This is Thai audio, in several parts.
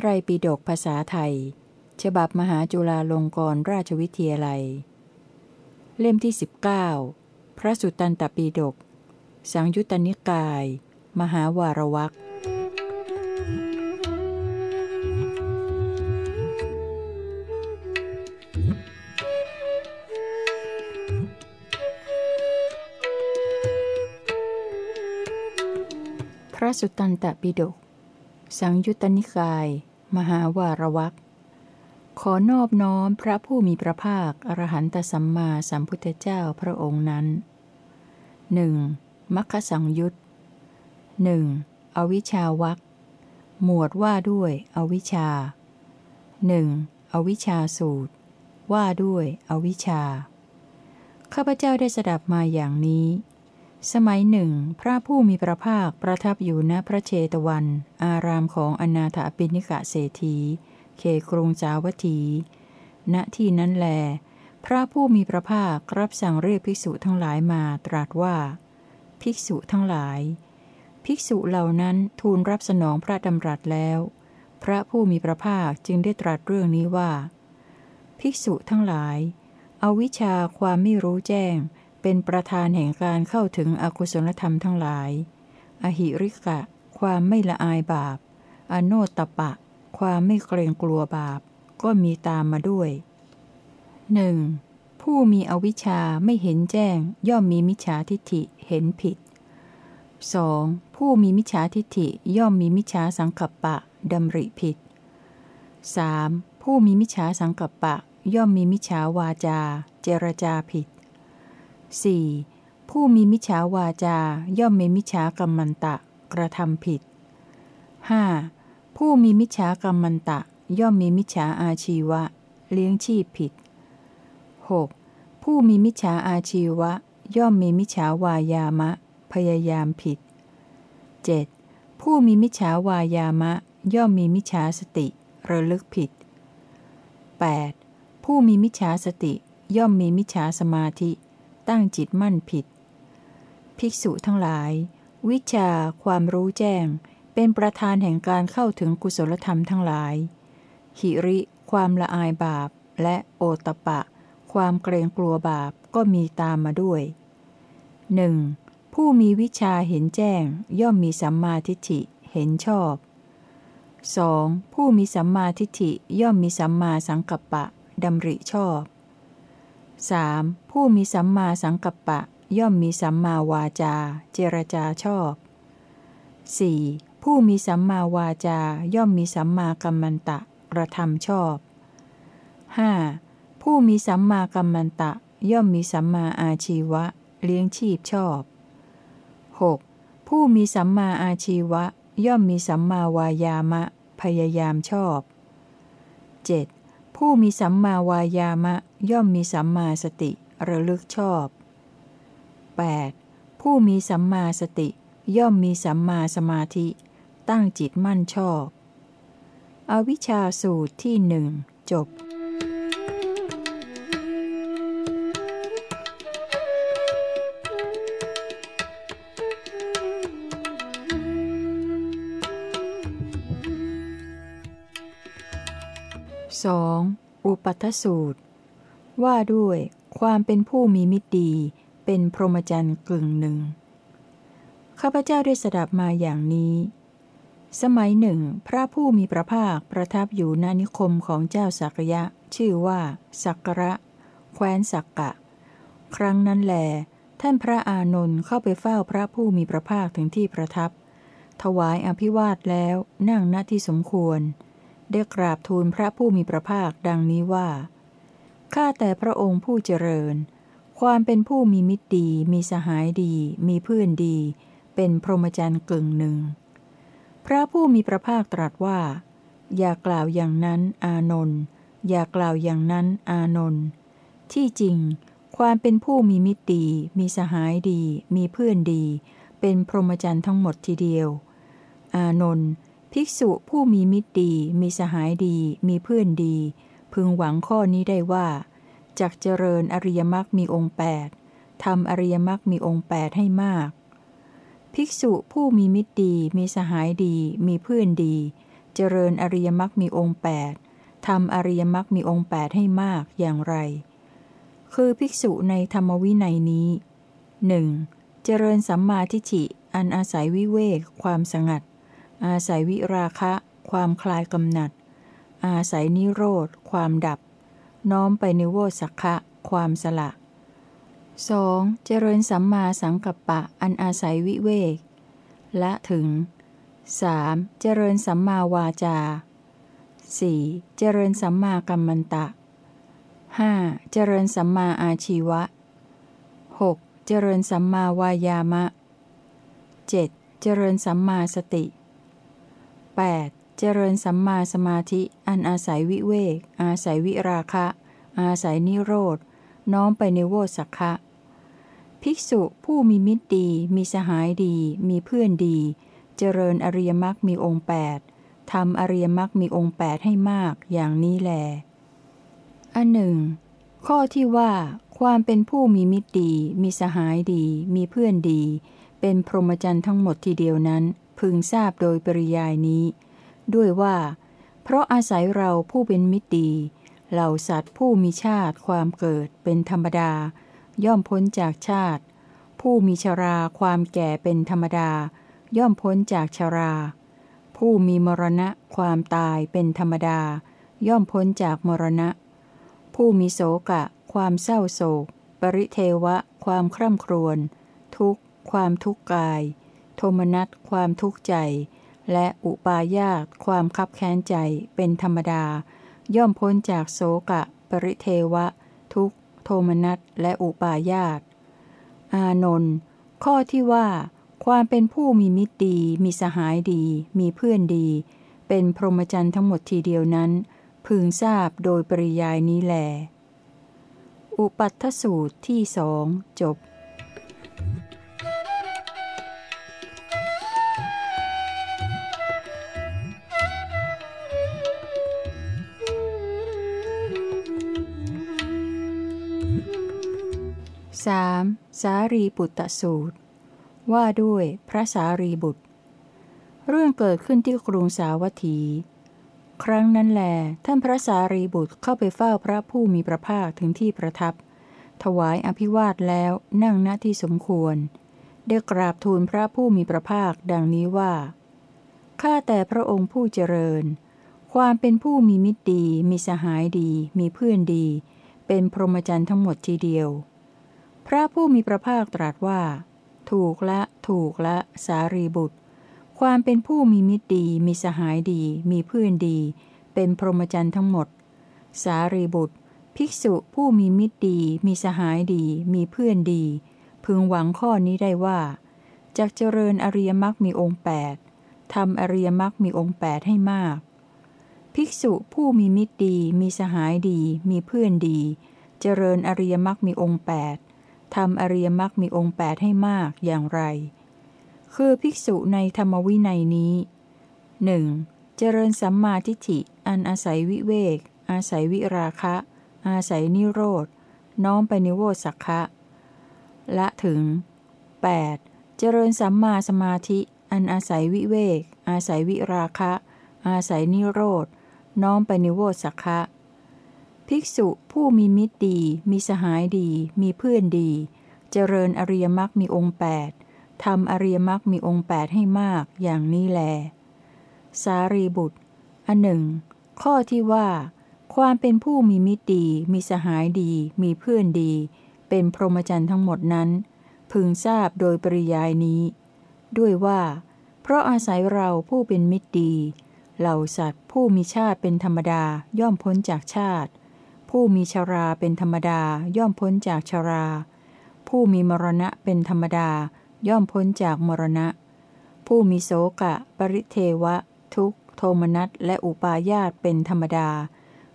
ไตรปิฎกภาษาไทย ฉบับมหาจุฬาลงกรณราชวิทยาลัย เล่มที่ 19 พระสุตตันตปิฎกสังยุตตนิกาย มหาวารวักพระสุตตันตปิฎก สังยุตตนิกาย มหาวารวักขอนอบน้อมพระผู้มีพระภาค อรหันตสัมมาสัมพุทธเจ้าพระองค์นั้นหนึ่งมัคคสังยุตหนึ่งอวิชาวักหมวดว่าด้วยอวิชาหนึ่งอวิชาสูตร ว่าด้วยอวิชาข้าพเจ้าได้สดับมาอย่างนี้ สมัยหนึ่ง พระผู้มีพระภาคประทับอยู่ณพระเชตวัน อารามของอนาถปิณิกะเศรษฐีเขกรุงสาวัตถี ณที่นั้นแล พระผู้มีพระภาครับสั่งเรียกภิกษุทั้งหลายมาตรัสว่า ภิกษุทั้งหลาย ภิกษุเหล่านั้นทูลรับสนองพระดำรัสแล้ว พระผู้มีพระภาคจึงได้ตรัสเรื่องนี้ว่า ภิกษุทั้งหลายเอาวิชาความไม่รู้แจ้ง เป็นประธานแห่งการเข้าถึงอกุศลธรรมทั้งหลาย อหิริกะ ความไม่ละอายบาป อโนตปะ ความไม่เกรงกลัวบาป ก็มีตามมาด้วยหนึ่งผู้มีอวิชชาไม่เห็นแจ้ง ย่อมมีมิจฉาทิฏฐิเห็นผิด 2. ผู้มีมิจฉาทิฏฐิย่อมมีมิจฉาสังกัปปะดำริผิด 3. ผู้มีมิจฉาสังกัปปะ ย่อมมีมิจฉาวาจา เจรจาผิด 4. ผู้มีมิจฉาวาจา ย่อมมีมิจฉากรรมันตะ กระทำผิด 5. ผู้มีมิจฉากรรมันตะ ย่อมมีมิจฉาอาชีวะ เลี้ยงชีพผิด 6. ผู้มีมิจฉาอาชีวะ ย่อมมีมิจฉาวายามะ พยายามผิด 7. ผู้มีมิจฉาวายามะ ย่อมมีมิจฉาสติ ระลึกผิด 8. ผู้มีมิจฉาสติย่อมมีมิจฉาสมาธิ ตั้งจิตมั่นผิด ภิกษุทั้งหลาย วิชาความรู้แจ้ง เป็นประธานแห่งการเข้าถึงกุศลธรรมทั้งหลาย หิริ ความละอายบาป และโอตปะ ความเกรงกลัวบาปก็มีตามมาด้วยหนึ่งผู้มีวิชาเห็นแจ้ง ย่อมมีสัมมาทิฏฐิเห็นชอบ 2. ผู้มีสัมมาทิฏฐิย่อมมีสัมมาสังกัปปะดำริชอบ 3. ผู้มีสัมมาสังกัปปะ ย่อมมีสัมมาวาจา เจรจาชอบ 4. ผู้มีสัมมาวาจา ย่อมมีสัมมากัมมันตะกระทำชอบ 5. ผู้มีสัมมากัมมันตะ ย่อมมีสัมมาอาชีวะ เลี้ยงชีพชอบ 6. ผู้มีสัมมาอาชีวะ ย่อมมีสัมมาวายามะ พยายามชอบ 7. ผู้มีสัมมาวายามะย่อมมีสัมมาสติระลึกชอบ 8. ผู้มีสัมมาสติย่อมมีสัมมาสมาธิ ตั้งจิตมั่นชอบ อวิชชาสูตรที่หนึ่งจบ อุปัฏฐสูตร ว่าด้วยความเป็นผู้มีมิตรดี เป็นพรหมจรรย์กึ่งหนึ่งข้าพเจ้าได้สดับมาอย่างนี้ สมัยหนึ่ง พระผู้มีพระภาคประทับอยู่ณนิคมของเจ้าสักยะ ชื่อว่าสักระ แคว้นสักกะ ครั้งนั้นแหลท่านพระอานนท์เข้าไปเฝ้าพระผู้มีพระภาคถึงที่ประทับ ถวายอภิวาทแล้วนั่งณที่สมควร ได้กราบทูลพระผู้มีพระภาคดังนี้ว่า ข้าแต่พระองค์ผู้เจริญ ความเป็นผู้มีมิตรดี มีสหายดี มีเพื่อนดี เป็นพรหมจรรย์กึ่งหนึ่ง พระผู้มีพระภาคตรัสว่า อย่ากล่าวอย่างนั้น อานนท์อย่ากล่าวอย่างนั้น อานนท์ที่จริง ความเป็นผู้มีมิตรดี มีสหายดี มีเพื่อนดี เป็นพรหมจรรย์ทั้งหมดทีเดียว อานนท์ ภิกษุผู้มีมิตรดี มีสหายดี มีเพื่อนดี พึงหวังข้อนี้ได้ว่าจากเจริญอริยมรรคมีองค์แปดทำอริยมรรคมีองค์แปดให้มาก ภิกษุผู้มีมิตรดี มีสหายดี มีเพื่อนดี เจริญอริยมรรคมีองค์แปดทำอริยมรรคมีองค์แปดให้มากอย่างไร คือภิกษุในธรรมวินัยนี้หนึ่งเจริญสัมมาทิฏฐิอันอาศัยวิเวกความสงัด อาศัยวิราคะ ความคลายกำหนัด อาศัยนิโรธ ความดับ น้อมไปในโวสักคะ ความสละ 2. เจริญสัมมาสังกัปปะอันอาศัยวิเวก และถึง 3. เจริญสัมมาวาจา 4. เจริญสัมมากัมมันตะ 5. เจริญสัมมาอาชีวะ 6. เจริญสัมมาวายามะ 7. เจริญสัมมาสติ 8. เจริญสัมมาสมาธิ อันอาศัยวิเวก อาศัยวิราคะ อาศัยนิโรธ น้อมไปในโวสักคะภิกษุผู้มีมิตรดี มีสหายดี มีเพื่อนดี เจริญอริยมรรคมีองค์แปดทำอริยมรรคมีองค์แปดให้มากอย่างนี้แล อันหนึ่ง ข้อที่ว่า ความเป็นผู้มีมิตรดี มีสหายดี มีเพื่อนดี เป็นพรหมจรรย์ทั้งหมดทีเดียวนั้น พึงทราบโดยปริยายนี้ ด้วยว่า เพราะอาศัยเราผู้เป็นมิตรดีเหล่าสัตว์ผู้มีชาติความเกิดเป็นธรรมดา ย่อมพ้นจากชาติ ผู้มีชราความแก่เป็นธรรมดา ย่อมพ้นจากชรา ผู้มีมรณะความตายเป็นธรรมดา ย่อมพ้นจากมรณะ ผู้มีโศกะ ความเศร้าโศก ปริเทวะ ความคร่ำครวญทุกข์ความทุกข์กาย โทมนัสความทุกข์ใจ และอุปาญาตความคับแค้นใจเป็นธรรมดา ย่อมพ้นจากโศกะ ปริเทวะ ทุกโทมนัสและอุปาญาตอานนท์ข้อที่ว่า ความเป็นผู้มีมิตรดี มีสหายดี มีเพื่อนดี เป็นพรหมจรรย์ทั้งหมดทีเดียวนั้น พึงทราบโดยปริยายนี้แหลอุปัตถสูตรที่สองจบ 3. สารีบุตรสูตร ว่าด้วยพระสารีบุตร เรื่องเกิดขึ้นที่กรุงสาวัตถี ครั้งนั้นแล ท่านพระสารีบุตรเข้าไปเฝ้าพระผู้มีพระภาคถึงที่ประทับ ถวายอภิวาทแล้วนั่งณที่สมควร ได้กราบทูลพระผู้มีพระภาคดังนี้ว่า ข้าแต่พระองค์ผู้เจริญ ความเป็นผู้มีมิตรดี มีสหายดี มีเพื่อนดี เป็นพรหมจรรย์ทั้งหมดทีเดียว พระผู้มีพระภาคตรัสว่า ถูกละ ถูกละ สารีบุตร ความเป็นผู้มีมิตรดี มีสหายดี มีเพื่อนดี เป็นพรหมจรรย์ทั้งหมด สารีบุตร ภิกษุผู้มีมิตรดี มีสหายดี มีเพื่อนดี พึงหวังข้อนี้ได้ว่าจากเจริญอริยมรรคมีองค์แปดทำอริยมรรคมีองค์แปดให้มาก ภิกษุผู้มีมิตรดี มีสหายดี มีเพื่อนดี เจริญอริยมรรคมีองค์แปด ทำอริยมรรคมีองค์แปดให้มากอย่างไร คือภิกษุในธรรมวินัยนี้หนึ่งเจริญสัมมาทิฏฐิ อันอาศัยวิเวก อาศัยวิราคะ อาศัยนิโรธ น้อมไปนิโวสักคะละถึง 8. เจริญสัมมาสมาธิ อันอาศัยวิเวก อาศัยวิราคะ อาศัยนิโรธ น้อมไปนิโวสักะ ภิกษุผู้มีมิตรดี มีสหายดี มีเพื่อนดี เจริญอริยมรรคมีองค์แปดทำอริยมรรคมีองค์แปดให้มากอย่างนี้แล สารีบุตร อันหนึ่ง ข้อที่ว่า ความเป็นผู้มีมิตรดี มีสหายดี มีเพื่อนดี เป็นพรหมจรรย์ทั้งหมดนั้น พึงทราบโดยปริยายนี้ ด้วยว่า เพราะอาศัยเราผู้เป็นมิตรดี เหล่าสัตว์ผู้มีชาติเป็นธรรมดาย่อมพ้นจากชาติ ผู้มีชราเป็นธรรมดาย่อมพ้นจากชรา ผู้มีมรณะเป็นธรรมดา ย่อมพ้นจากมรณะ ผู้มีโสกะ ปริเทวะ ทุกโทมนัสและอุปาญาตเป็นธรรมดา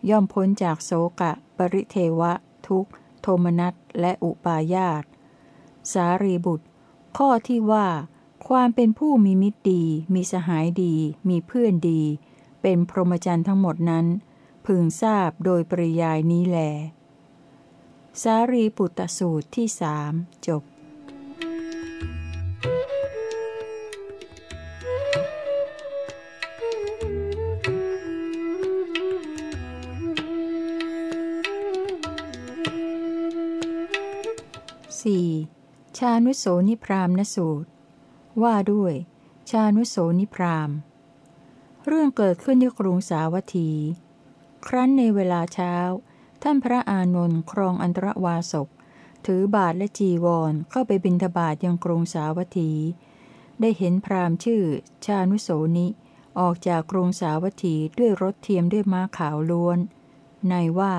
ย่อมพ้นจากโสกะ ปริเทวะ ทุกโทมนัสและอุปาญาตสารีบุตร ข้อที่ว่า ความเป็นผู้มีมิตรดี มีสหายดี มีเพื่อนดี เป็นพรหมจรรย์ทั้งหมดนั้น พึงทราบโดยปริยายนี้แล สารีปุตตสูตรที่สามจบ 4. ชานุโสนิพรามณสูตร ว่าด้วย ชานุโสนิพรามเรื่องเกิดขึ้นที่กรุงสาวัตถี ครั้นในเวลาเช้า ท่านพระอานนท์ครองอันตรวาสก ถือบาทและจีวรเข้าไปบิณฑบาตยังกรุงสาวัตถี ได้เห็นพราหมชื่อ ชานุโสนิ ออกจากกรุงสาวัตถีด้วยรถเทียมด้วยม้าขาวล้วน ในว่า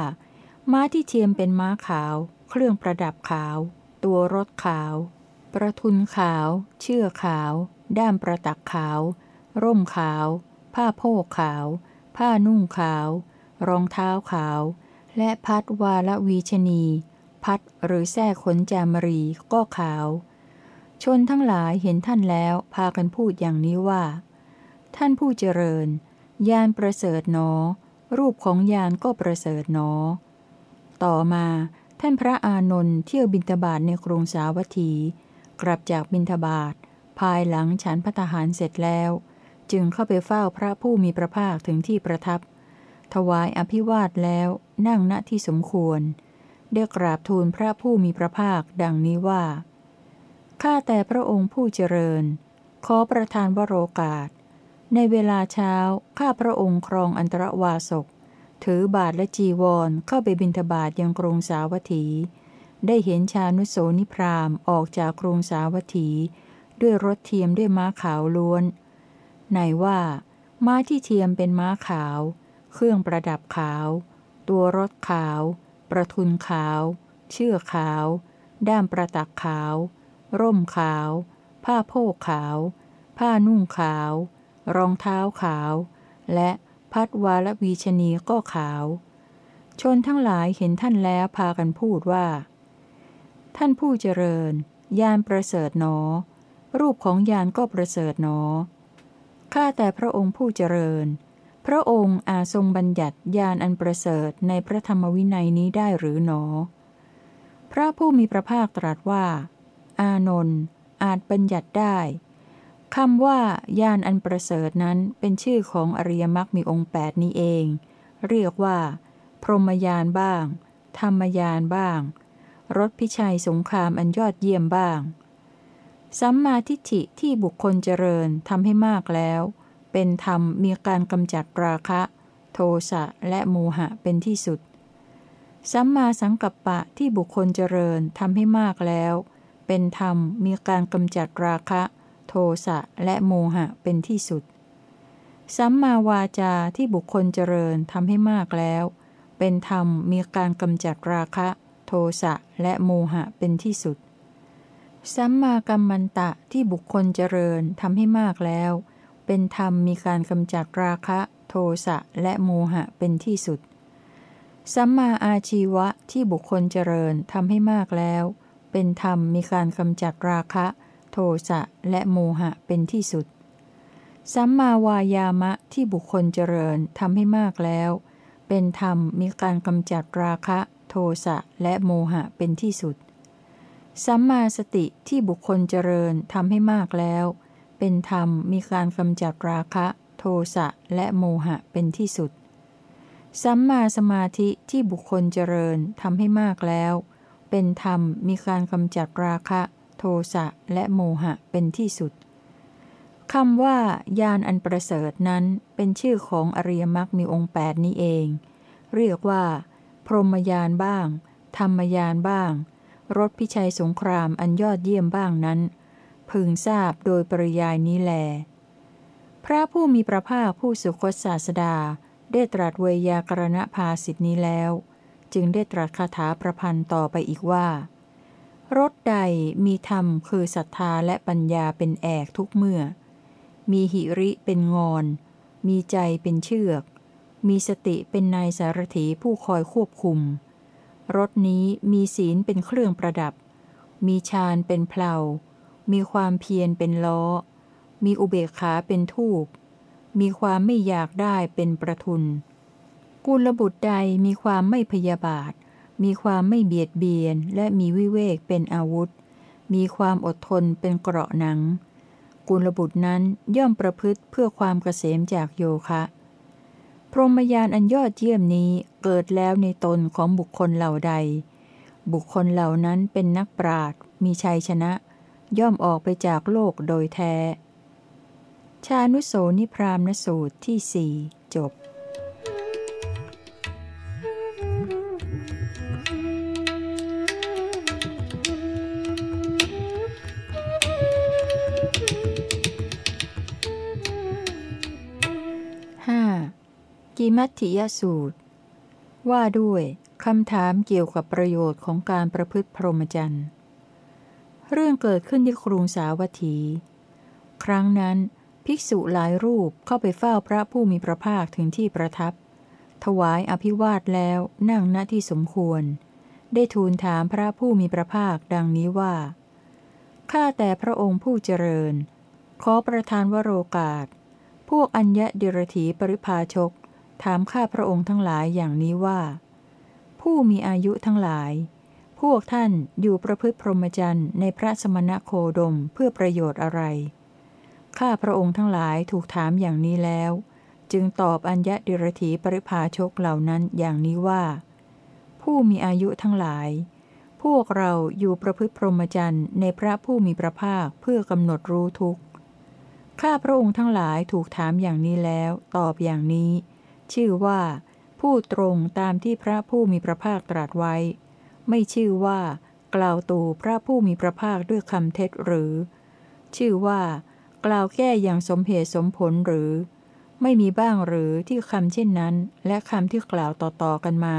ม้าที่เทียมเป็นม้าขาว เครื่องประดับขาว ตัวรถขาว ประทุนขาว เชือกขาว ด้ามประตักขาว ร่มขาว ผ้าโพกขาว ผ้านุ่งขาว รองเท้าขาว และพัดวาลวีชนี พัดหรือแท้ขนจามรีก็ขาว ชนทั้งหลายเห็นท่านแล้วพากันพูดอย่างนี้ว่า ท่านผู้เจริญ ยานประเสริฐหนอ รูปของยานก็ประเสริฐหนอ ต่อมาท่านพระอานนท์เที่ยวบินทบาทในกรุงสาวัตถี กลับจากบินทบาทภายหลังฉันพัตหารเสร็จแล้ว จึงเข้าไปเฝ้าพระผู้มีพระภาคถึงที่ประทับ ถวายอภิวาทแล้วนั่งณที่สมควร ได้กราบทูลพระผู้มีพระภาคดังนี้ว่า ข้าแต่พระองค์ผู้เจริญ ขอประทานวโรกาส ในเวลาเช้า ข้าพระองค์ครองอันตรวาสก ถือบาทและจีวรเข้าไปบิณฑบาตยังกรุงสาวัตถี ได้เห็นชานุโสนิพรามออกจากกรุงสาวัตถี ด้วยรถเทียมด้วยม้าขาวล้วน ในว่า ม้าที่เทียมเป็นม้าขาว เครื่องประดับขาว ตัวรถขาว ประทุนขาว เชือกขาว ด้ามประตักขาว ร่มขาว ผ้าโพกขาว ผ้านุ่งขาว รองเท้าขาว และพัดวาลวีชนีก็ขาว ชนทั้งหลายเห็นท่านแล้วพากันพูดว่า ท่านผู้เจริญ ยานประเสริฐหนอ รูปของยานก็ประเสริฐหนอข้าแต่พระองค์ผู้เจริญ พระองค์อาทรงบัญญัติยานอันประเสริฐในพระธรรมวินัยนี้ได้หรือหนอ พระผู้มีพระภาคตรัสว่า อานนท์อาจบัญญัติได้คำว่ายานอันประเสริฐนั้นเป็นชื่อของอริยมรรคมีองค์แปดนี้เอง เรียกว่า พรหมยานบ้าง ธรรมยานบ้างรถพิชัยสงครามอันยอดเยี่ยมบ้าง สัมมาทิฏฐิที่บุคคลเจริญทำให้มากแล้ว เป็นธรรมมีการกำจัดราคะ โทสะและโมหะเป็นที่สุด สัมมาสังกัปปะที่บุคคลเจริญทำให้มากแล้ว เป็นธรรมมีการกำจัดราคะ โทสะและโมหะเป็นที่สุด สัมมาวาจาที่บุคคลเจริญทำให้มากแล้ว เป็นธรรมมีการกำจัดราคะ โทสะและโมหะเป็นที่สุด สัมมากัมมันตะที่บุคคลเจริญทำให้มากแล้วเเป็นธรรมมีการกำจัดราคะ โทสะและโมหะเป็นที่สุด สัมมาอาชีวะที่บุคคลเจริญทำให้มากแล้ว เป็นธรรมมีการกำจัดราคะ โทสะและโมหะเป็นที่สุด สัมมาวายามะที่บุคคลเจริญทำให้มากแล้ว เป็นธรรมมีการกำจัดราคะ โทสะและโมหะเป็นที่สุด สัมมาสติที่บุคคลเจริญทำให้มากแล้วเเป็นธรรมมีการกำจัดราคะ โทสะและโมหะเป็นที่สุด สัมมาสมาธิที่บุคคลเจริญทำให้มากแล้ว เป็นธรรมมีการกำจัดราคะ โทสะและโมหะเป็นที่สุดคำว่ายานอันประเสริฐนั้นเป็นชื่อของอริยมรรคมีองค์แปดนี้เอง เรียกว่า พรหมยานบ้าง ธรรมยานบ้างรถพิชัยสงครามอันยอดเยี่ยมบ้างนั้น พึงทราบโดยปริยายนี้แล พระผู้มีพระภาคผู้สุคตศาสดาได้ตรัสเวยากรณภาสิทธินี้แล้ว จึงได้ตรัสคาถาประพันธ์ต่อไปอีกว่ารถใดมีธรรมคือศรัทธาและปัญญาเป็นแอกทุกเมื่อ มีหิริเป็นงอน มีใจเป็นเชือก มีสติเป็นนายสารถีผู้คอยควบคุม รถนี้มีศีลเป็นเครื่องประดับ มีฌานเป็นเพลา มีความเพียรเป็นล้อ มีอุเบกขาเป็นทูบมีความไม่อยากได้เป็นประทุน กุลบุตรใดมีความไม่พยาบาท มีความไม่เบียดเบียน และมีวิเวกเป็นอาวุธ มีความอดทนเป็นเกราะหนัง กุลบุตรนั้นย่อมประพฤติเพื่อความเกษมจากโยคะ พรหมยานอันยอดเยี่ยมนี้เกิดแล้วในตนของบุคคลเหล่าใด บุคคลเหล่านั้นเป็นนักปราดมีชัยชนะ ย่อมออกไปจากโลกโดยแท้ ชานุโสนิพรามณสูตรที่สี่จบกิมัติยสูตร ว่าด้วยคำถามเกี่ยวกับประโยชน์ของการประพฤติพรหมจรรย์ เรื่องเกิดขึ้นที่กรุงสาวัตถี ครั้งนั้น ภิกษุหลายรูปเข้าไปเฝ้าพระผู้มีพระภาคถึงที่ประทับ ถวายอภิวาทแล้วนั่งณที่สมควร ได้ทูลถามพระผู้มีพระภาคดังนี้ว่า ข้าแต่พระองค์ผู้เจริญ ขอประทานวโรกาส พวกอัญญะเดรถีปริภาชก ถามข้าพระองค์ทั้งหลายอย่างนี้ว่า ผู้มีอายุทั้งหลาย พวกท่านอยู่ประพฤติพรหมจรรย์ในพระสมณโคดมเพื่อประโยชน์อะไร ข้าพระองค์ทั้งหลายถูกถามอย่างนี้แล้ว จึงตอบอัญญะเดรถีปริภาชกเหล่านั้นอย่างนี้ว่า ผู้มีอายุทั้งหลาย พวกเราอยู่ประพฤติพรหมจรรย์ในพระผู้มีพระภาคเพื่อกำหนดรู้ทุกข์ ข้าพระองค์ทั้งหลายถูกถามอย่างนี้แล้ว ตอบอย่างนี้ ชื่อว่า ผู้ตรงตามที่พระผู้มีพระภาคตรัสไว้ ไม่ชื่อว่า กล่าวตูพระผู้มีพระภาคด้วยคำเท็จหรือ ชื่อว่า กล่าวแก้อย่างสมเหตุสมผลหรือ ไม่มีบ้างหรือที่คำเช่นนั้น และคำที่กล่าวต่อๆกันมา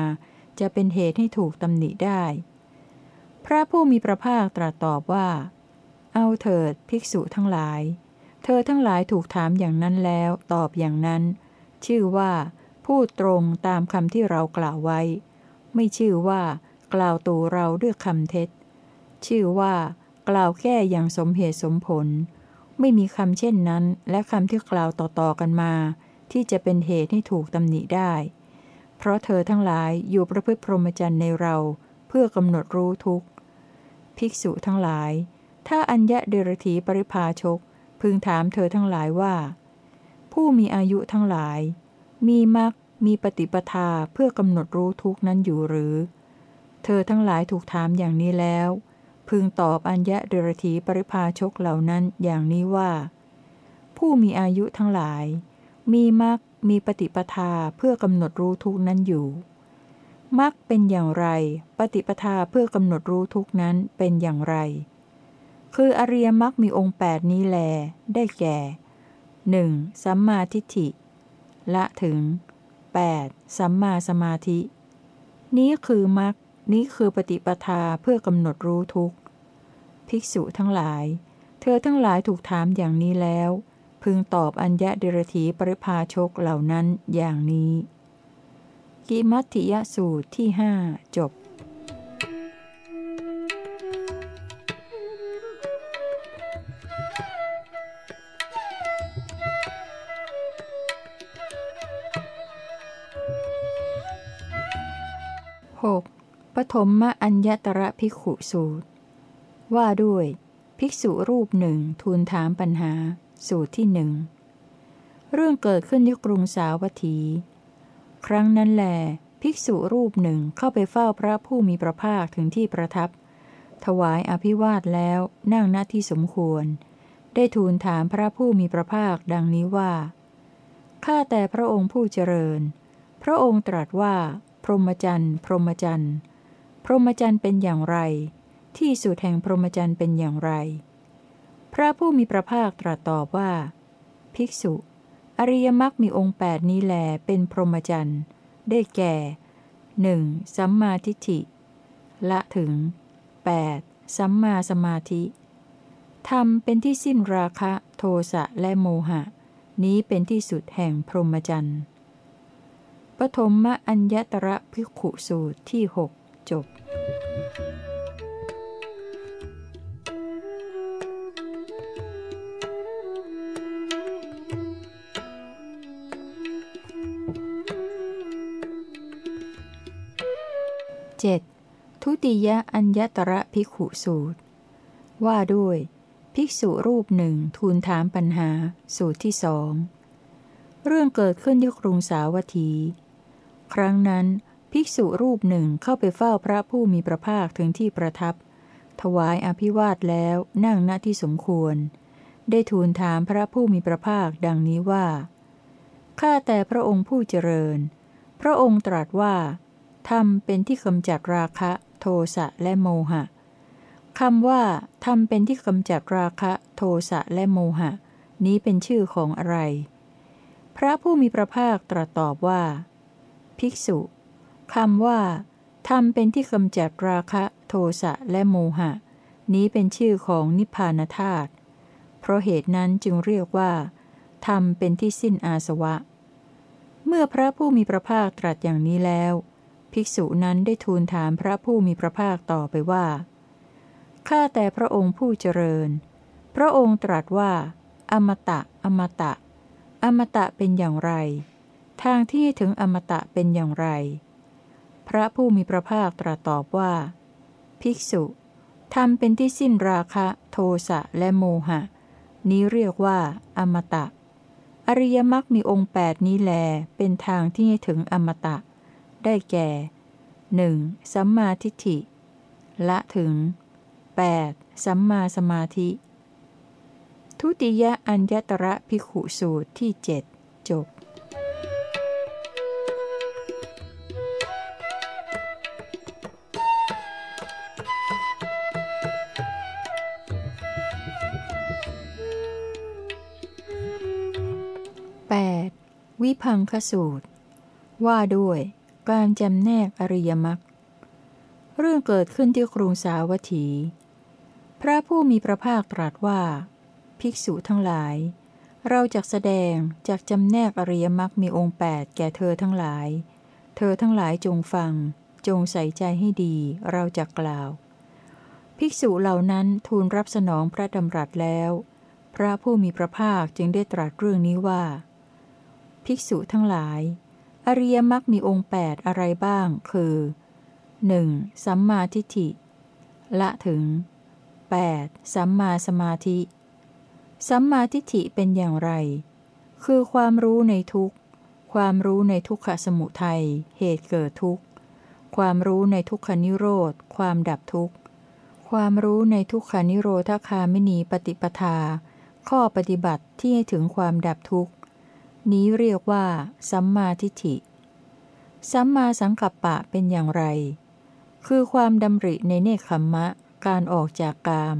จะเป็นเหตุให้ถูกตำหนิได้ พระผู้มีพระภาคตรัสตอบว่า เอาเถิดภิกษุทั้งหลาย เธอทั้งหลายถูกถามอย่างนั้นแล้วตอบอย่างนั้น ชื่อว่าพูดตรงตามคำที่เรากล่าวไว้ ไม่ชื่อว่า กล่าวตูเราด้วยคำเท็จ ชื่อว่า กล่าวแก้อย่างสมเหตุสมผล ไม่มีคำเช่นนั้น และคำที่กล่าวต่อๆกันมา ที่จะเป็นเหตุให้ถูกตำหนิได้ เพราะเธอทั้งหลายอยู่ประพฤติพรหมจรรย์ในเราเพื่อกำหนดรู้ทุกข์ภิกษุทั้งหลาย ถ้าอัญญะเดรถีปริภาชก พึงถามเธอทั้งหลายว่า ผู้มีอายุทั้งหลาย มีมรรคมีปฏิปทาเพื่อกำหนดรู้ทุกข์นั้นอยู่หรือ เธอทั้งหลายถูกถามอย่างนี้แล้ว พึงตอบอัญญะเดรถีปริภาชกเหล่านั้นอย่างนี้ว่า ผู้มีอายุทั้งหลาย มีมรรคมีปฏิปทาเพื่อกำหนดรู้ทุกนั้นอยู่มรรคเป็นอย่างไร ปฏิปทาเพื่อกำหนดรู้ทุกนั้นเป็นอย่างไร คืออริยมรรคมีองค์แปดนี้แล ได้แก่ 1. สัมมาทิฏฐิ ละถึง 8. สัมมาสมาธิ นี้คือมรรค นี้คือปฏิปทาเพื่อกำหนดรู้ทุกข์ ภิกษุทั้งหลาย เธอทั้งหลายถูกถามอย่างนี้แล้ว พึงตอบอัญญะเดรถีปริภาชกเหล่านั้นอย่างนี้ กิมัตติยสูตรที่หจบ ฐมมอัญญตระภิกขุสูตร ว่าด้วย ภิกษุรูปหนึ่งทูลถามปัญหา สูตรที่หนึ่ง เรื่องเกิดขึ้นที่กรุงสาวัตถี ครั้งนั้นแล ภิกษุรูปหนึ่งเข้าไปเฝ้าพระผู้มีพระภาคถึงที่ประทับ ถวายอภิวาทแล้วนั่งหน้าที่สมควร ได้ทูลถามพระผู้มีพระภาคดังนี้ว่า ข้าแต่พระองค์ผู้เจริญ พระองค์ตรัสว่า พรหมจรรย์ พรหมจรรย์ พรหมจรรย์เป็นอย่างไร ที่สุดแห่งพรหมจรรย์เป็นอย่างไร พระผู้มีพระภาคตรัสตอบว่า ภิกษุ อริยมรรคมีองค์แปดนี้แลเป็นพรหมจรรย์ได้แก่หนึ่งสัมมาทิฏฐิ ละถึง 8. สัมมาสมาธิธรรมเป็นที่สิ้นราคะ โทสะและโมหะ นี้เป็นที่สุดแห่งพรหมจรรย์ปฐมมอัญญตระภิกขุสูตรที่หกจบ 7. ทุติยอัญญตระภิกขุสูตร ว่าด้วย ภิกษุรูปหนึ่งทูลถามปัญหาสูตรที่สอง เรื่องเกิดขึ้นที่กรุงสาวัตถี ครั้งนั้น ภิกษุรูปหนึ่งเข้าไปเฝ้าพระผู้มีพระภาคถึงที่ประทับ ถวายอภิวาทแล้วนั่งณที่สมควร ได้ทูลถามพระผู้มีพระภาคดังนี้ว่าข้าแต่พระองค์ผู้เจริญ พระองค์ตรัสว่าธรรมเป็นที่กำจัดราคะ โทสะและโมหะคำว่าธรรมเป็นที่กำจัดราคะ โทสะและโมหะ นี้เป็นชื่อของอะไร พระผู้มีพระภาคตรัสตอบว่า ภิกษุ คำว่าธรรมเป็นที่กำจัดราคะ โทสะและโมหะ นี้เป็นชื่อของนิพพานธาตุเพราะเหตุนั้นจึงเรียกว่าธรรมเป็นที่สิ้นอาสวะ เมื่อพระผู้มีพระภาคตรัสอย่างนี้แล้ว ภิกษุนั้นได้ทูลถามพระผู้มีพระภาคต่อไปว่าข้าแต่พระองค์ผู้เจริญ พระองค์ตรัสว่า อมตะ อมตะ อมตะเป็นอย่างไร ทางที่ถึงอมตะเป็นอย่างไร พระผู้มีพระภาคตรัสตอบว่า ภิกษุทำเป็นที่สิ้นราคะ โทสะและโมหะ นี้เรียกว่า อมตะ อริยมรรคมีองค์แปดนี้แล เป็นทางที่ให้ถึงอมตะ ได้แก่หนึ่งสัมมาทิฏฐิ ละถึง 8. สัมมาสมาธิ ทุติยอัญญตระพิกขุสูตรที่เจ็ดจบ 8. วิพังคสูตร ว่าด้วยการจำแนกอริยมรรคเรื่องเกิดขึ้นที่กรุงสาวัตถี พระผู้มีพระภาคตรัสว่า ภิกษุทั้งหลาย เราจะแสดงจากจำแนกอริยมรรคมีองค์แปดแก่เธอทั้งหลาย เธอทั้งหลายจงฟัง จงใส่ใจให้ดี เราจะกล่าว ภิกษุเหล่านั้นทูลรับสนองพระดำรัสแล้ว พระผู้มีพระภาคจึงได้ตรัสเรื่องนี้ว่า ภิกษุทั้งหลาย อริยมรรคมีองค์ 8 อะไรบ้าง คือ 1. สัมมาทิฏฐิ ละถึง 8. สัมมาสมาธิ สัมมาทิฏฐิเป็นอย่างไร คือความรู้ในทุกข์ ความรู้ในทุกขสมุทัย เหตุเกิดทุกข์ ความรู้ในทุกขนิโรธ ความดับทุกข์ ความรู้ในทุกขนิโรธคามินีปฏิปทา ข้อปฏิบัติที่ให้ถึงความดับทุกข์ นี้เรียกว่า สัมมาทิฏฐิ สัมมาสังกัปปะเป็นอย่างไร คือความดำริในเนคขมมะ การออกจากกาม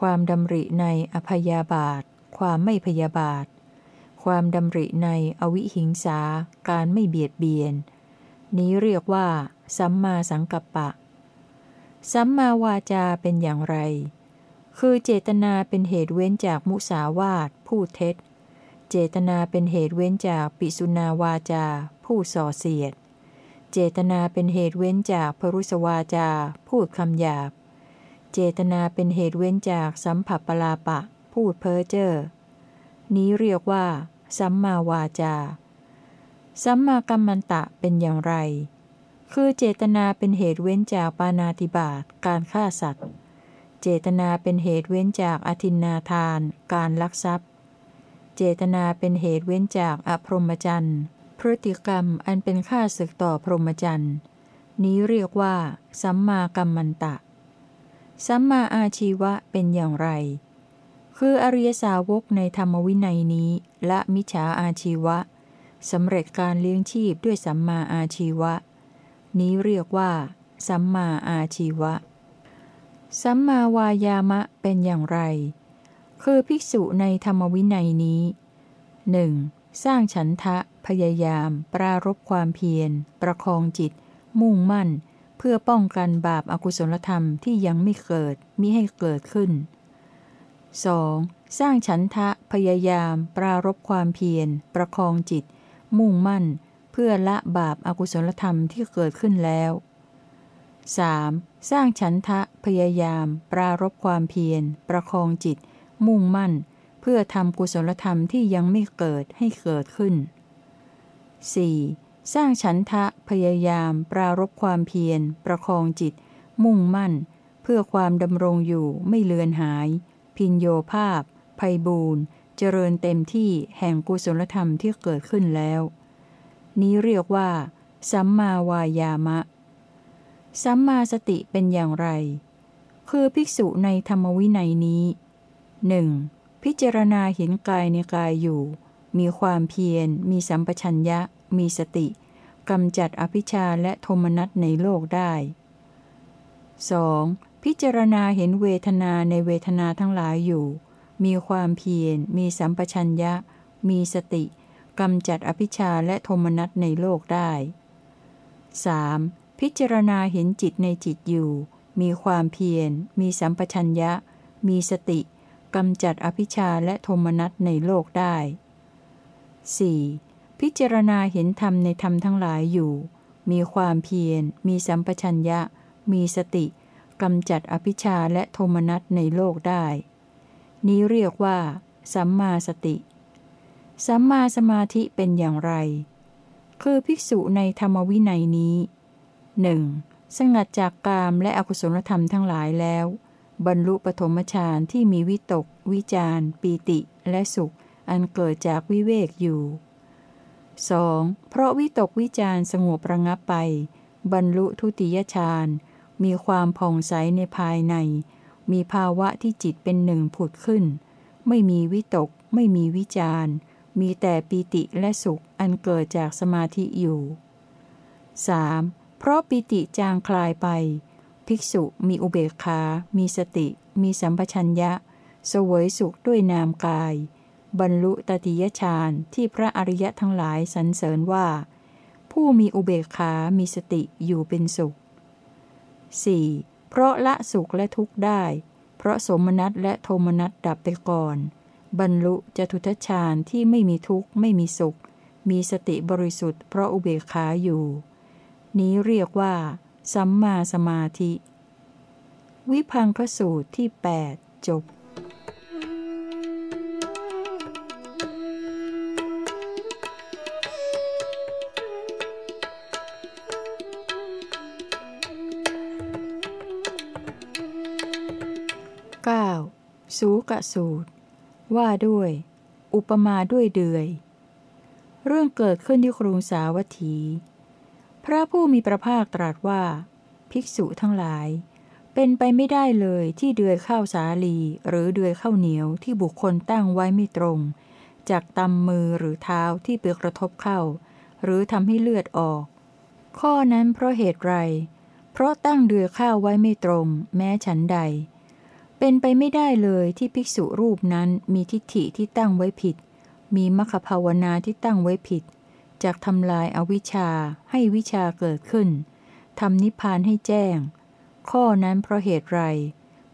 ความดำริในอภยาบาท ความไม่พยาบาท ความดำริในอวิหิงสา การไม่เบียดเบียน นี้เรียกว่า สัมมาสังกัปปะ สัมมาวาจาเป็นอย่างไร คือเจตนาเป็นเหตุเว้นจากมุสาวาทพูดเท็จ เจตนาเป็นเหตุเว้นจากปิสุนาวาจา ผู้ส่อเสียด เจตนาเป็นเหตุเว้นจากพรุสวาจา พูดคำหยาบ เจตนาเป็นเหตุเว้นจากสัมผัสปลาปะ พูดเพ้อเจ้อ นี้เรียกว่า สัมมาวาจา สัมมากัมมันตะเป็นอย่างไร คือเจตนาเป็นเหตุเว้นจากปานาติบาตการฆ่าสัตว์ เจตนาเป็นเหตุเว้นจากอธินนาทาน การลักทรัพย์ เจตนาเป็นเหตุเว้นจากอพรหมจรรย์ พฤติกรรมอันเป็นค่าศึกต่อพรหมจรรย์ นี้เรียกว่า สัมมากัมมันตะ สัมมาอาชีวะเป็นอย่างไร คืออริยสาวกในธรรมวินัยนี้ละมิจฉาอาชีวะสำเร็จการเลี้ยงชีพด้วยสัมมาอาชีวะ นี้เรียกว่า สัมมาอาชีวะ สัมมาวายามะเป็นอย่างไร คือภิกษุในธรรมวินัยนี้หนึ่งสร้างฉันทะ พยายาม ปรารบความเพียร ประคองจิต มุ่งมั่น เพื่อป้องกันบาปอากุศลธรรมที่ยังไม่เกิดมิให้เกิดขึ้น 2. สร้างฉันทะ พยายาม ปรารบความเพียร ประคองจิต มุ่งมั่น เพื่อละบาปอากุศลธรรมที่เกิดขึ้นแล้ว 3. สร้างฉันทะ พยายาม ปรารบความเพียร ประคองจิต มุ่งมั่น เพื่อทำกุศลธรรมที่ยังไม่เกิดให้เกิดขึ้น 4. สร้างฉันทะพยายาม ปรารบความเพียร ประคองจิต มุ่งมั่น เพื่อความดำรงอยู่ไม่เลือนหาย พินโยภาพภัยบูรณ์เจริญเต็มที่แห่งกุศลธรรมที่เกิดขึ้นแล้ว นี้เรียกว่า สัมมาวายามะ สัมมาสติเป็นอย่างไร คือภิกษุในธรรมวินัยนี้ หนึ่งพิจารณาเห็นกายในกายอยู่ มีความเพียร มีสัมปชัญญะ มีสติกำจัดอภิชาและโทมนัสในโลกได้ 2. พิจารณาเห็นเวทนาในเวทนาทั้งหลายอยู่ มีความเพียร มีสัมปชัญญะ มีสติกำจัดอภิชาและโทมนัสในโลกได้ 3. พิจารณาเห็นจิตในจิตอยู่ มีความเพียร มีสัมปชัญญะ มีสติ กำจัดอภิชาและโทมนัสในโลกได้ 4. พิจารณาเห็นธรรมในธรรมทั้งหลายอยู่ มีความเพียร มีสัมปชัญญะ มีสติกำจัดอภิชาและโทมนัสในโลกได้ นี้เรียกว่า สัมมาสติ สัมมาสมาธิเป็นอย่างไร คือภิกษุในธรรมวินัยนี้หนึ่งสงัดจากกามและอกุศลธรรมทั้งหลายแล้ว บรรลุปฐมฌานที่มีวิตก วิจารปีติและสุข อันเกิดจากวิเวกอยู่ 2. เพราะวิตกวิจารสงบระงับไป บรรลุทุติยฌานมีความผ่องใสในภายใน มีภาวะที่จิตเป็นหนึ่งผุดขึ้น ไม่มีวิตก ไม่มีวิจารมีแต่ปีติและสุขอันเกิดจากสมาธิอยู่ 3. เพราะปิติจางคลายไป ภิกษุมีอุเบกขา มีสติ มีสัมปชัญญะสวยสุขด้วยนามกาย บรรลุตติยฌานที่พระอริยะทั้งหลายสรรเสริญว่า ผู้มีอุเบกขา มีสติอยู่เป็นสุข 4. เพราะละสุขและทุกข์ได้ เพราะสมนัตและโทมนัตดับไปก่อน บรรลุจตุทัชฌานที่ไม่มีทุกข์ไม่มีสุข มีสติบริสุทธิ์เพราะอุเบกขาอยู่ นี้เรียกว่า สัมมาสมาธิ วิพังคสูตรที่ 8 จบ 9. สูกะสูตร ว่าด้วย อุปมาด้วยเดือย เรื่องเกิดขึ้นที่กรุงสาวัตถี พระผู้มีพระภาคตรัสว่า ภิกษุทั้งหลาย เป็นไปไม่ได้เลยที่เดือยข้าวสาลีหรือเดือยข้าวเหนียวที่บุคคลตั้งไว้ไม่ตรง จากตำมือหรือเท้าที่ไปกระทบเข้า หรือทำให้เลือดออก ข้อนั้นเพราะเหตุไร เพราะตั้งเดือยข้าวไว้ไม่ตรง แม้ฉันใด เป็นไปไม่ได้เลยที่ภิกษุรูปนั้นมีทิฏฐิที่ตั้งไว้ผิด มีมคภาวนาที่ตั้งไว้ผิด จากทำลายอาวิชชาให้วิชาเกิดขึ้นทำนิพพานให้แจ้ง ข้อนั้นเพราะเหตุไร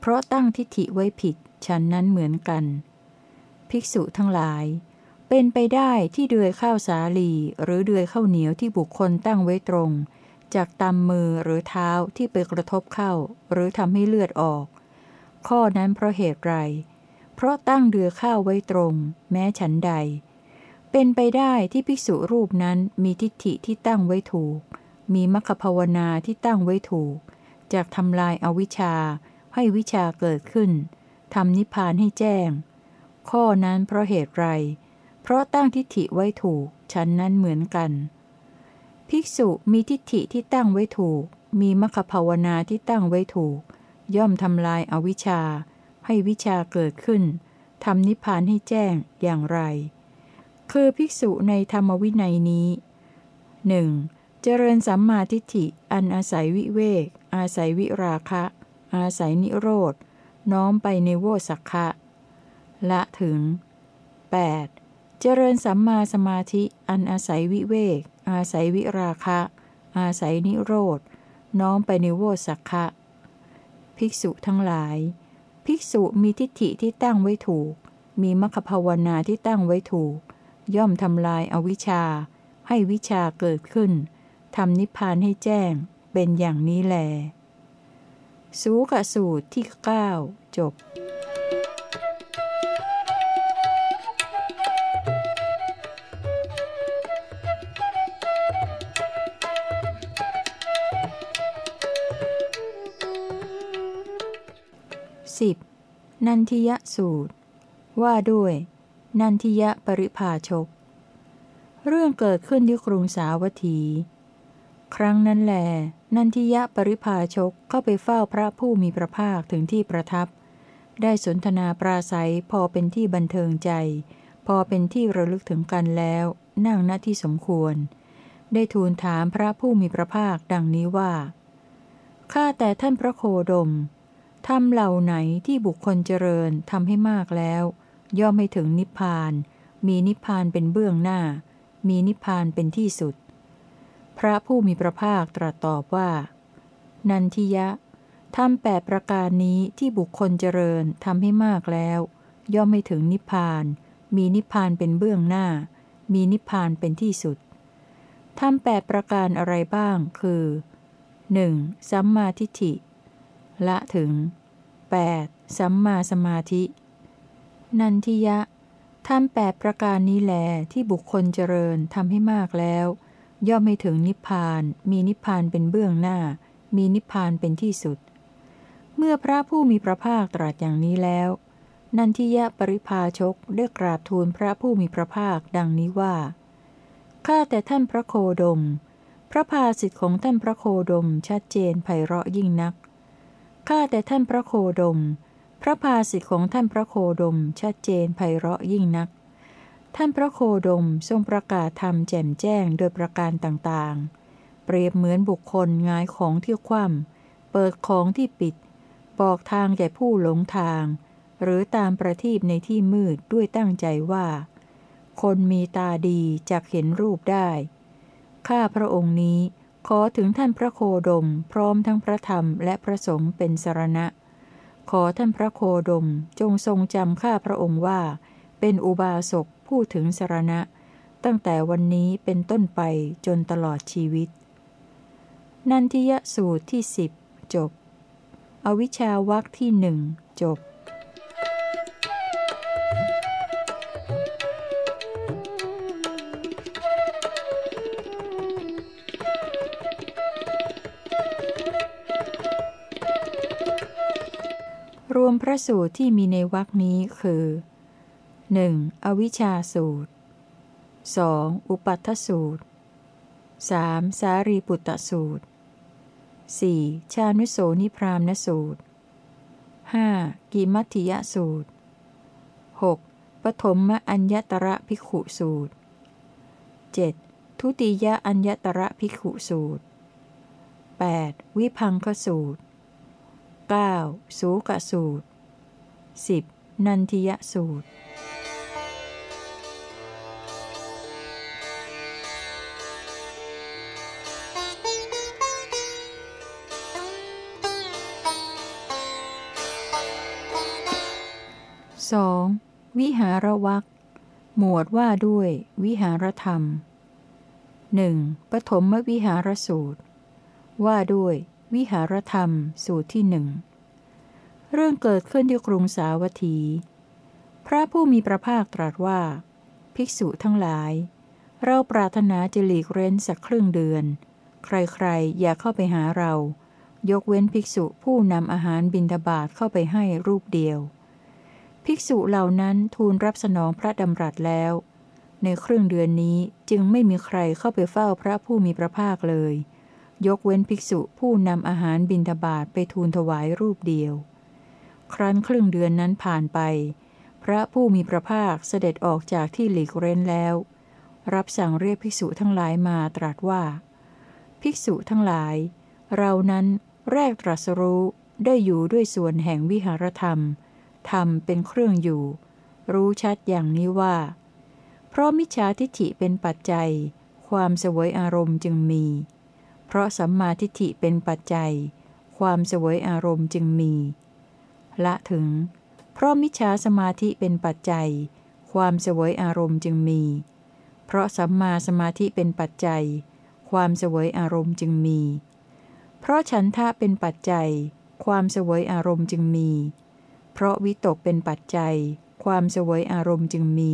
เพราะตั้งทิฏฐิไว้ผิดฉันนั้นเหมือนกัน ภิกษุทั้งหลาย เป็นไปได้ที่เดือยข้าวสาลีหรือเดือยข้าวเหนียวที่บุคคลตั้งไว้ตรง จากตำมือหรือเท้าที่ไปกระทบเข้า หรือทำให้เลือดออก ข้อนั้นเพราะเหตุไร เพราะตั้งเดือยข้าวไว้ตรง แม้ฉันใด เป็นไปได้ที่ภิกษุรูปนั้นมีทิฏฐิที่ตั้งไว้ถูก มีมรรคภาวนาที่ตั้งไว้ถูกจากทำลายอาวิชชา ให้วิชาเกิดขึ้นทำนิพพานให้แจ้ง ข้อนั้นเพราะเหตุไร เพราะตั้งทิฏฐิไว้ถูกฉันนั้นเหมือนกัน ภิกษุมีทิฏฐิที่ตั้งไว้ถูก มีมรรคภาวนาที่ตั้งไว้ถูก ย่อมทำลายอาวิชชา ให้วิชาเกิดขึ้นทำนิพพานให้แจ้งอย่างไร คือภิกษุในธรรมวินัยนี้หนึ่งเจริญสัมมาทิฏฐิอันอาศัยวิเวก อาศัยวิราคะ อาศัยนิโรธ น้อมไปในโวสักคะละถึง 8. เจริญสัมมาสมาธิอันอาศัยวิเวก อาศัยวิราคะ อาศัยนิโรธ น้อมไปในโวสักคะภิกษุทั้งหลายภิภิกษุมีทิฏฐิที่ตั้งไว้ถูก มีมรรคภาวนาที่ตั้งไว้ถูก ย่อมทำลายอาวิชชา ให้วิชาเกิดขึ้นทำนิพพานให้แจ้งเป็นอย่างนี้แล สูกสูตรที่ 9 จบ 10. นันทิยสูตร ว่าด้วย นันทิยะปริภาชก เรื่องเกิดขึ้นที่กรุงสาวัตถี ครั้งนั้นแล นันทิยะปริภาชกเข้าไปเฝ้าพระผู้มีพระภาคถึงที่ประทับ ได้สนทนาปราศัยพอเป็นที่บันเทิงใจ พอเป็นที่ระลึกถึงกันแล้ว นั่งณที่สมควร ได้ทูลถามพระผู้มีพระภาคดังนี้ว่า ข้าแต่ท่านพระโคดมทำเหล่าไหนที่บุคคลเจริญทำให้มากแล้ว ย่อมไม่ถึงนิพพาน มีนิพพานเป็นเบื้องหน้า มีนิพพานเป็นที่สุด พระผู้มีพระภาคตรัสตอบว่า นันทิยะทำแปดประการนี้ที่บุคคลเจริญทำให้มากแล้ว ย่อมไม่ถึงนิพพาน มีนิพพานเป็นเบื้องหน้า มีนิพพานเป็นที่สุดทำแปดประการอะไรบ้าง คือ 1. สัมมาทิฏฐิ ละถึง 8. สัมมาสมาธิ นันทิยะทำแปดประการนี้แหลที่บุคคลเจริญทำให้มากแล้ว ย่อมไม่ถึงนิพพาน มีนิพพานเป็นเบื้องหน้า มีนิพพานเป็นที่สุด เมื่อพระผู้มีพระภาคตรัสอย่างนี้แล้ว นันทิยะปริภาชกได้กราบทูลพระผู้มีพระภาคดังนี้ว่าข้าแต่ท่านพระโคดม พระภาสิทธิของท่านพระโคดมชัดเจนไพเราะยิ่งนักข้าแต่ท่านพระโคดม พระภาสิทธิของท่านพระโคดมชัดเจนไพเราะยิ่งนัก ท่านพระโคดมทรงประกาศธรรมแจ่มแจ้งโดยประการต่างๆ เปรียบเหมือนบุคคลงายของที่คว่ำเปิดของที่ปิด บอกทางแก่ผู้หลงทาง หรือตามประทีปในที่มืดด้วยตั้งใจว่า คนมีตาดีจะเห็นรูปได้ ข้าพระองค์นี้ขอถึงท่านพระโคดมพร้อมทั้งพระธรรมและพระสงฆ์เป็นสรณะ ขอท่านพระโคดมจงทรงจำข้าพระองค์ว่า เป็นอุบาสกผู้ถึงสรณะ ตั้งแต่วันนี้เป็นต้นไปจนตลอดชีวิต นันทิยสูตรที่สิบจบ อวิชาวักที่หนึ่งจบ วมพระสูตรที่มีในวรคนี้คือ 1. อวิชชาสูตร 2. อุปัฏฐสูตร 3. สารีปุตตสูตร 4. ชานุโสนิพรามณสูตร 5. กิมัติยสูตร 6. ปฐมมอัญญตระภิกขุสูตร 7. ทุติยอัญญตระภิกขุสูตร 8. วิพังคสูตร 9. สูกสูตร 10. นันทิยสูตรสองวิหารวักหมวดว่าด้วย วิหารธรรมหนึ่งปฐมวิหารสูตร ว่าด้วย วิหารธรรมสูตรที่หนึ่ง เรื่องเกิดขึ้นที่กรุงสาวัตถี พระผู้มีพระภาคตรัสว่า ภิกษุทั้งหลาย เราปรารถนาจะหลีกเร้นสักครึ่งเดือน ใครๆ อย่าเข้าไปหาเรา ยกเว้นภิกษุผู้นำอาหารบิณฑบาตเข้าไปให้รูปเดียว ภิกษุเหล่านั้นทูลรับสนองพระดำรัสแล้ว ในครึ่งเดือนนี้จึงไม่มีใครเข้าไปเฝ้าพระผู้มีพระภาคเลย ยกเว้นภิกษุผู้นำอาหารบิณฑบาตไปทูลถวายรูปเดียว ครั้นครึ่งเดือนนั้นผ่านไป พระผู้มีพระภาคเสด็จออกจากที่หลีกเร้นแล้ว รับสั่งเรียกภิกษุทั้งหลายมาตรัสว่า ภิกษุทั้งหลาย เรานั้นแรกตรัสรู้ได้อยู่ด้วยส่วนแห่งวิหารธรรม ธรรมเป็นเครื่องอยู่ รู้ชัดอย่างนี้ว่า เพราะมิจฉาทิฏฐิเป็นปัจจัย ความสวยอารมณ์จึงมี เพราะสัมมาทิฏฐิเป็นปัจจัย ความสวยอารมณ์จึงมี ละถึง เพราะมิจฉาสมาธิเป็นปัจจัย ความเสวยอารมณ์จึงมี เพราะสัมมาสมาธิเป็นปัจจัย ความเสวยอารมณ์จึงมี เพราะฉันทะเป็นปัจจัย ความเสวยอารมณ์จึงมี เพราะวิตกเป็นปัจจัย ความเสวยอารมณ์จึงมี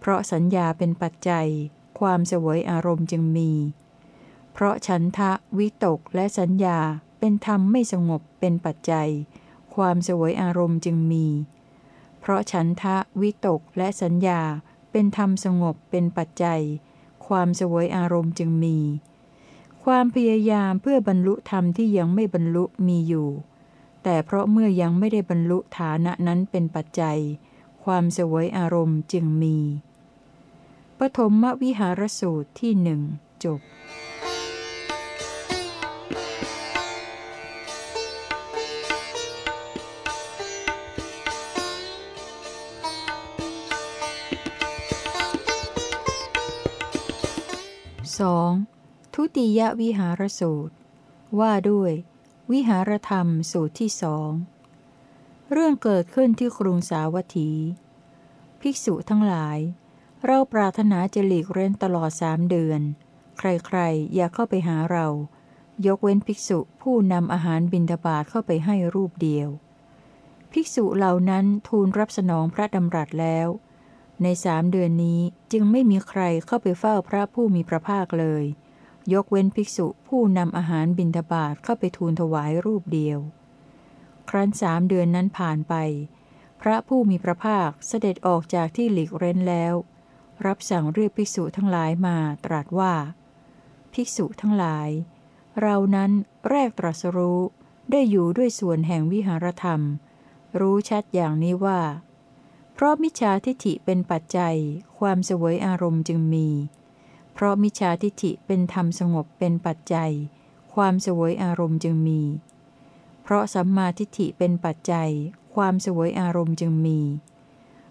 เพราะสัญญาเป็นปัจจัย ความเสวยอารมณ์จึงมี เพราะฉันทะวิตกและสัญญาเป็นธรรมไม่สงบเป็นปัจจัย ความสวยอารมณ์จึงมี เพราะฉันทะวิตกและสัญญาเป็นธรรมสงบเป็นปัจจัย ความสวยอารมณ์จึงมี ความพยายามเพื่อบรรลุธรรมที่ยังไม่บรรลุมีอยู่ แต่เพราะเมื่อยังไม่ได้บรรลุฐานะนั้นเป็นปัจจัย ความสวยอารมณ์จึงมี ปฐมวิหารสูตรที่หนึ่งจบ 2. ทุติยวิหารสูตร ว่าด้วย วิหารธรรมสูตรที่สองเรื่องเกิดขึ้นที่กรุงสาวัตถี ภิกษุทั้งหลาย เราปรารถนาจะหลีกเร้นตลอดสามเดือน ใครๆ อย่าเข้าไปหาเรา ยกเว้นภิกษุผู้นำอาหารบิณฑบาตเข้าไปให้รูปเดียว ภิกษุเหล่านั้นทูลรับสนองพระดำรัสแล้ว ในสามเดือนนี้จึงไม่มีใครเข้าไปเฝ้าพระผู้มีพระภาคเลย ยกเว้นภิกษุผู้นำอาหารบิณฑบาตเข้าไปทูลถวายรูปเดียว ครั้นสามเดือนนั้นผ่านไป พระผู้มีพระภาคเสด็จออกจากที่หลีกเร้นแล้ว รับสั่งเรียกภิกษุทั้งหลายมาตรัสว่า ภิกษุทั้งหลาย เรานั้นแรกตรัสรู้ได้อยู่ด้วยส่วนแห่งวิหารธรรม รู้ชัดอย่างนี้ว่า เพราะมิจฉาทิฏฐิเป็นปัจจัย ความเสวยอารมณ์จึงมี เพราะมิจฉาทิฏฐิเป็นธรรมสงบเป็นปัจจัย ความเสวยอารมณ์จึงมี เพราะสัมมาทิฏฐิเป็นปัจจัย ความเสวยอารมณ์จึงมี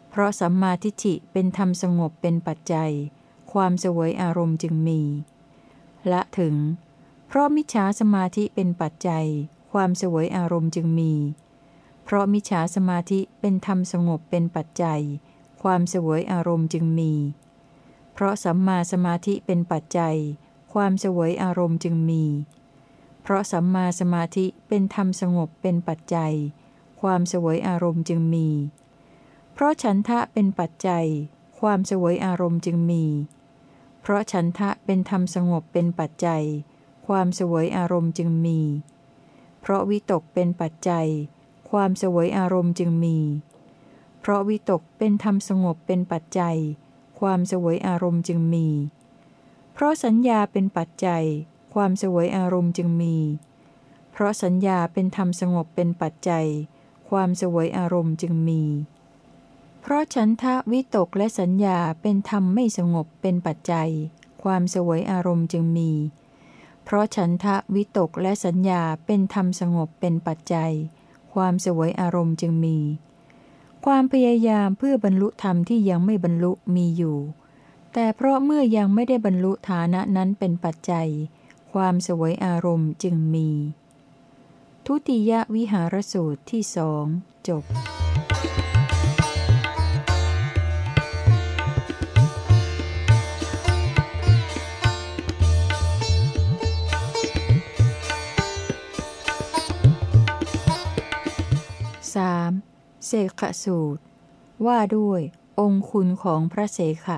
เพราะสัมมาทิฏฐิเป็นธรรมสงบเป็นปัจจัย ความเสวยอารมณ์จึงมี ละถึง เพราะมิจฉาสมาธิเป็นปัจจัย ความเสวยอารมณ์จึงมี เพราะมิจฉาสมาธิเป็นธรรมสงบเป็นปัจจัย ความเสวยอารมณ์จึงมี เพราะสัมมาสมาธิเป็นปัจจัย ความเสวยอารมณ์จึงมี เพราะสัมมาสมาธิเป็นธรรมสงบเป็นปัจจัย ความเสวยอารมณ์จึงมี เพราะฉันทะเป็นปัจจัย ความเสวยอารมณ์จึงมี เพราะฉันทะเป็นธรรมสงบเป็นปัจจัย ความเสวยอารมณ์จึงมี เพราะวิตกเป็นปัจจัย ความสวยอารมณ์จึงมี เพราะวิตกเป็นธรรมสงบเป็นปัจจัย ความสวยอารมณ์จึงมี เพราะสัญญาเป็นปัจจัย ความสวยอารมณ์จึงมี เพราะสัญญาเป็นธรรมสงบเป็นปัจจัย ความสวยอารมณ์จึงมี เพราะฉันทะวิตกและสัญญาเป็นธรรมไม่สงบเป็นปัจจัย ความสวยอารมณ์จึงมีเพราะฉันทะวิตกและสัญญาเป็นธรรมสงบเป็นปัจจัย ความสวยอารมณ์จึงมี ความพยายามเพื่อบรรลุธรรมที่ยังไม่บรรลุมีอยู่ แต่เพราะเมื่อยังไม่ได้บรรลุฐานะนั้นเป็นปัจจัย ความสวยอารมณ์จึงมี ทุติยวิหารสูตรที่สองจบ เสขสูตร ว่าด้วยองคุณของพระเสขะ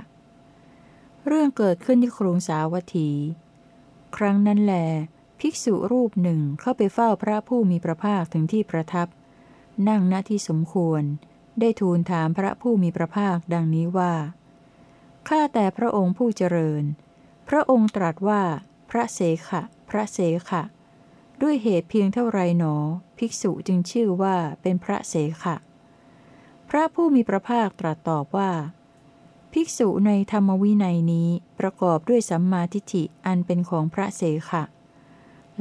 เรื่องเกิดขึ้นที่ครุงสาวัตถี ครั้งนั้นแล ภิกษุรูปหนึ่งเข้าไปเฝ้าพระผู้มีพระภาคถึงที่ประทับ นั่งณที่สมควร ได้ทูลถามพระผู้มีพระภาคดังนี้ว่า ข้าแต่พระองค์ผู้เจริญ พระองค์ตรัสว่า พระเสขะ พระเสขะ ด้วยเหตุเพียงเท่าไรหนอ ภิกษุจึงชื่อว่าเป็นพระเสขะ ระผู้มีพระภาคตรัสตอบว่า ภิกษุในธรรมวินัยนี้ประกอบด้วยสัมมาทิฏฐิอันเป็นของพระเสขะ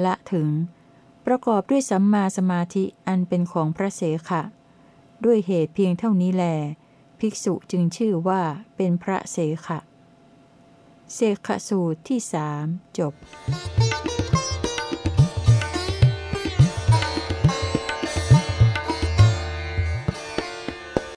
ละถึง ประกอบด้วยสัมมาสมาธิอันเป็นของพระเสขะ ด้วยเหตุเพียงเท่านี้แล ภิกษุจึงชื่อว่าเป็นพระเสขะเสขสูตรที่สามจบ